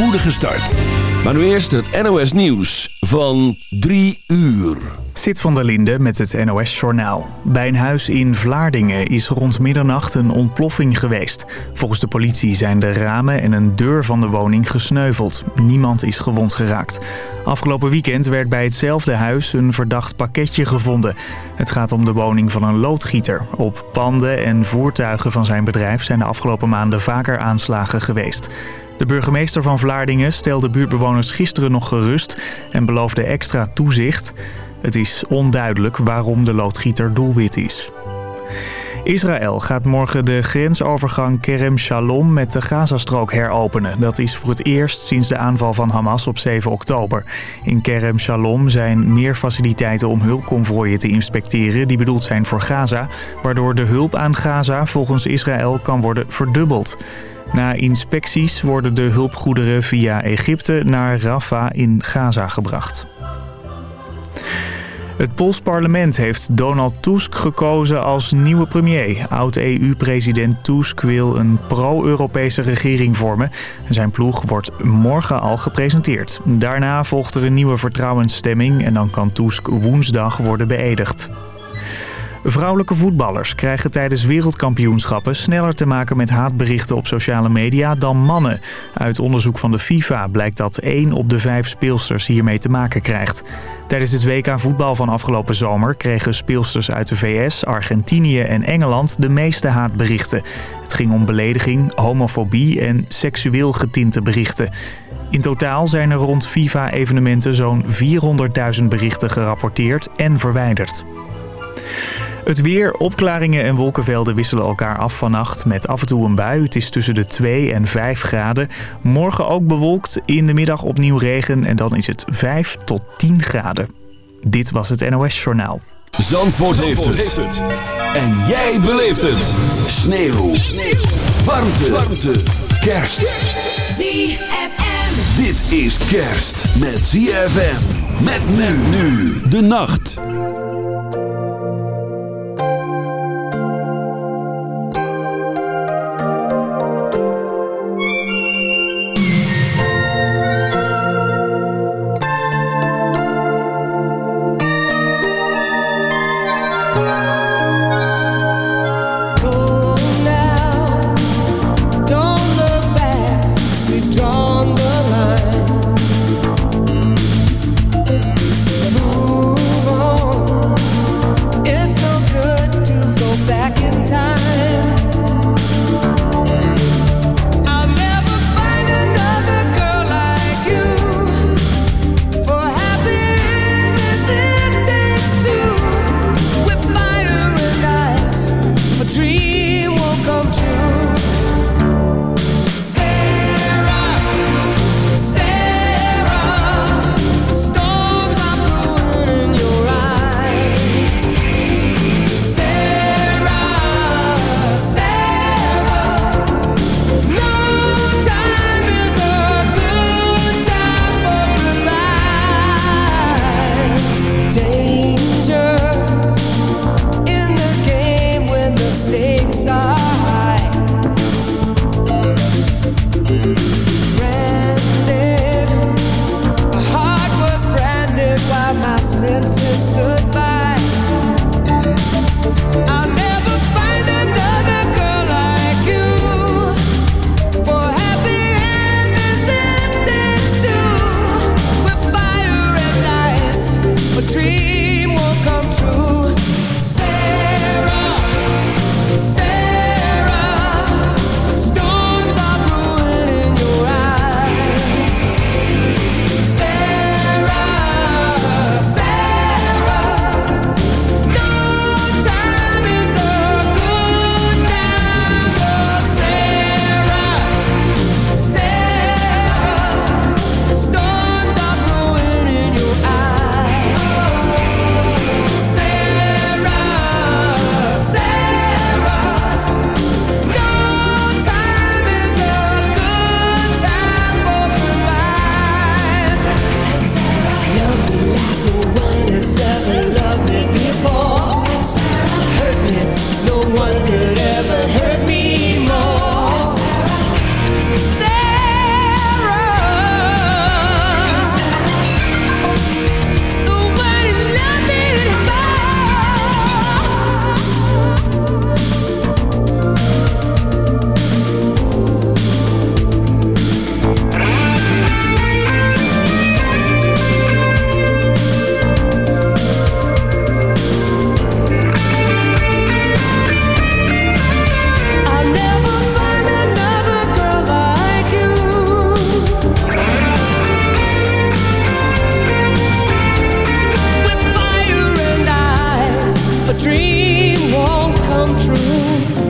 spoedige start. Maar nu eerst het NOS Nieuws van 3 uur. Zit van der Linde met het NOS-journaal. Bij een huis in Vlaardingen is rond middernacht een ontploffing geweest. Volgens de politie zijn de ramen en een deur van de woning gesneuveld. Niemand is gewond geraakt. Afgelopen weekend werd bij hetzelfde huis een verdacht pakketje gevonden. Het gaat om de woning van een loodgieter. Op panden en voertuigen van zijn bedrijf zijn de afgelopen maanden vaker aanslagen geweest. De burgemeester van Vlaardingen stelde buurtbewoners gisteren nog gerust en beloofde extra toezicht. Het is onduidelijk waarom de loodgieter doelwit is. Israël gaat morgen de grensovergang Kerem Shalom met de Gazastrook heropenen. Dat is voor het eerst sinds de aanval van Hamas op 7 oktober. In Kerem Shalom zijn meer faciliteiten om hulpconvooien te inspecteren... die bedoeld zijn voor Gaza, waardoor de hulp aan Gaza volgens Israël kan worden verdubbeld. Na inspecties worden de hulpgoederen via Egypte naar Rafah in Gaza gebracht. Het Pools parlement heeft Donald Tusk gekozen als nieuwe premier. Oud-EU-president Tusk wil een pro-Europese regering vormen. Zijn ploeg wordt morgen al gepresenteerd. Daarna volgt er een nieuwe vertrouwensstemming en dan kan Tusk woensdag worden beëdigd. Vrouwelijke voetballers krijgen tijdens wereldkampioenschappen sneller te maken met haatberichten op sociale media dan mannen. Uit onderzoek van de FIFA blijkt dat 1 op de 5 speelsters hiermee te maken krijgt. Tijdens het WK voetbal van afgelopen zomer kregen speelsters uit de VS, Argentinië en Engeland de meeste haatberichten. Het ging om belediging, homofobie en seksueel getinte berichten. In totaal zijn er rond FIFA-evenementen zo'n 400.000 berichten gerapporteerd en verwijderd. Het weer, opklaringen en wolkenvelden wisselen elkaar af vannacht met af en toe een bui. Het is tussen de 2 en 5 graden. Morgen ook bewolkt, in de middag opnieuw regen en dan is het 5 tot 10 graden. Dit was het NOS Journaal. Zandvoort, heeft, het. En jij beleeft het. Sneeuw. Sneeuw. Warmte. Warmte. Kerst. ZFM. Dit is kerst met ZFM. Met men nu de nacht. dream won't come true.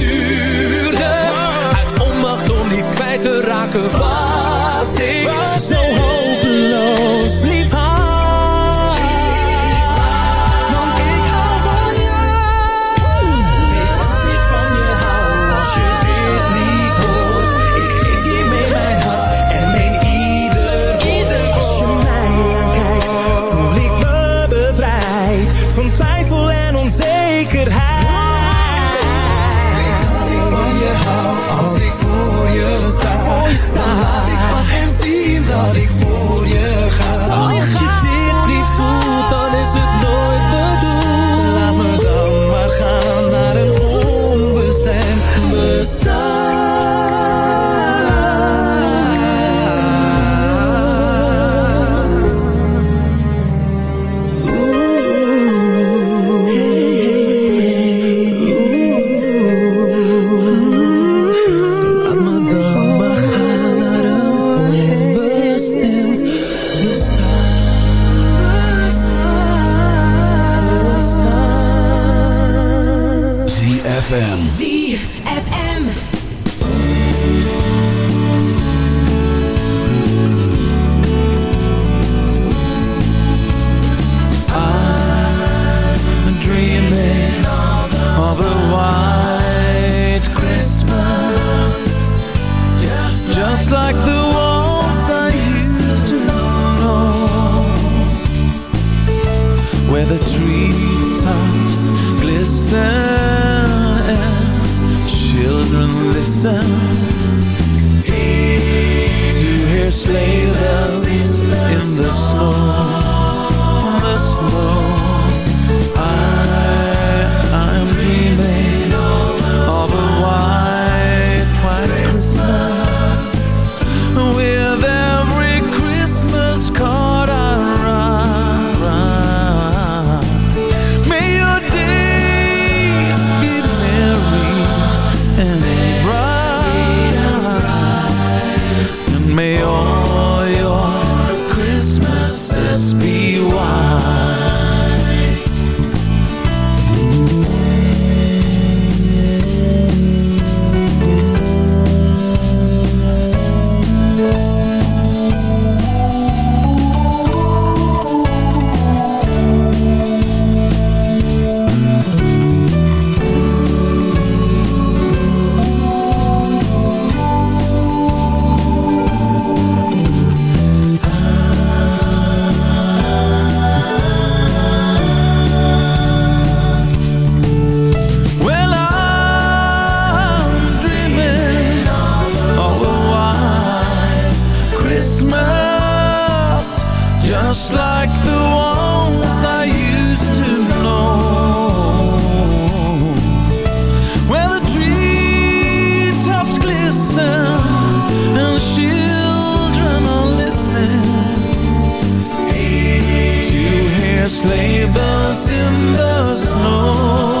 Sleigh bells in the snow.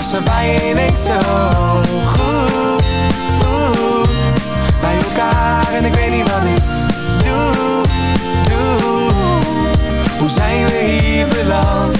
was er bij ineens zo goed, goed, bij elkaar en ik weet niet wat ik doe, doe, hoe zijn we hier beland,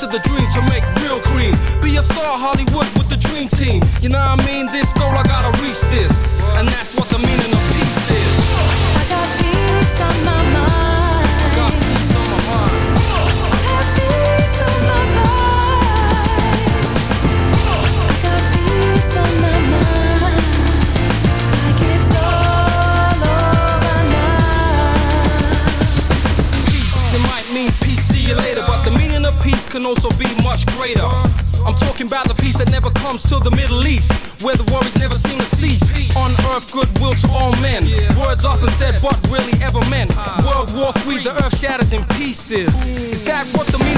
to the dream to make real cream. Be a star, Hollywood often said, but really ever meant. World War III, the earth shatters in pieces. Is that what the meaning?